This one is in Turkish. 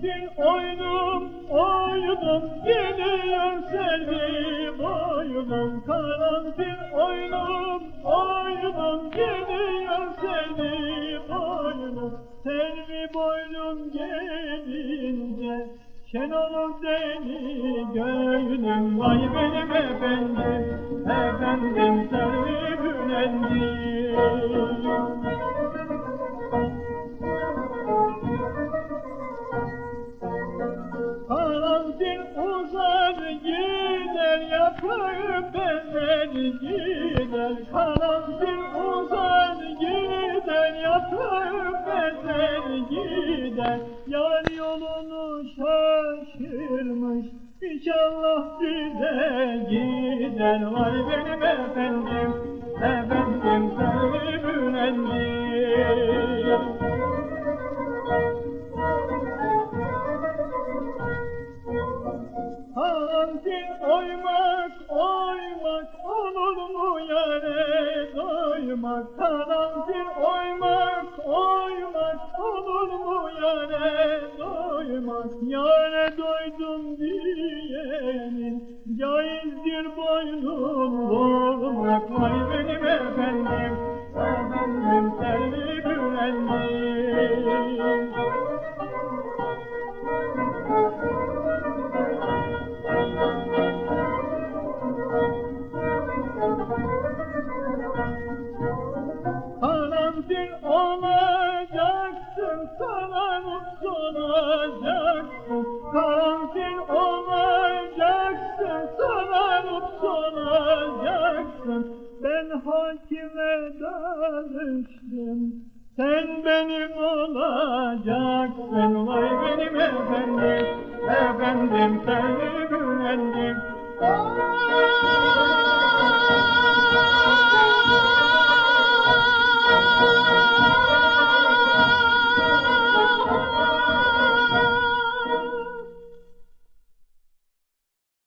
sensin oyunum, oyunum Geliyor sevdiğim oyunum Karanfil oyunum, oyunum Geliyor sevdiğim oyunum Selvi boylum gelince Şen olur deli göğünüm Vay benim efendim, efendim Selvi bülendim yaprağı benler gider Karantin uzar gider yaprağı benler gider yolunu şaşırmış İnşallah bize gider Vay benim efendim Efendim sevgilendim Karantin oymak, oymak olur mu yare doymak? Karantin oymak, oymak olur mu yare doymak? Yare doydum diyenin caizdir boynum vurmak. Vay benim efendim Karantin olacaksın, karanlık olacaksın. Karantin olacaksın, karanlık olacaksın. Ben hakime danıştım, sen benim olacaksın. Vay benim efendim, efendim seni güvendim. Aa!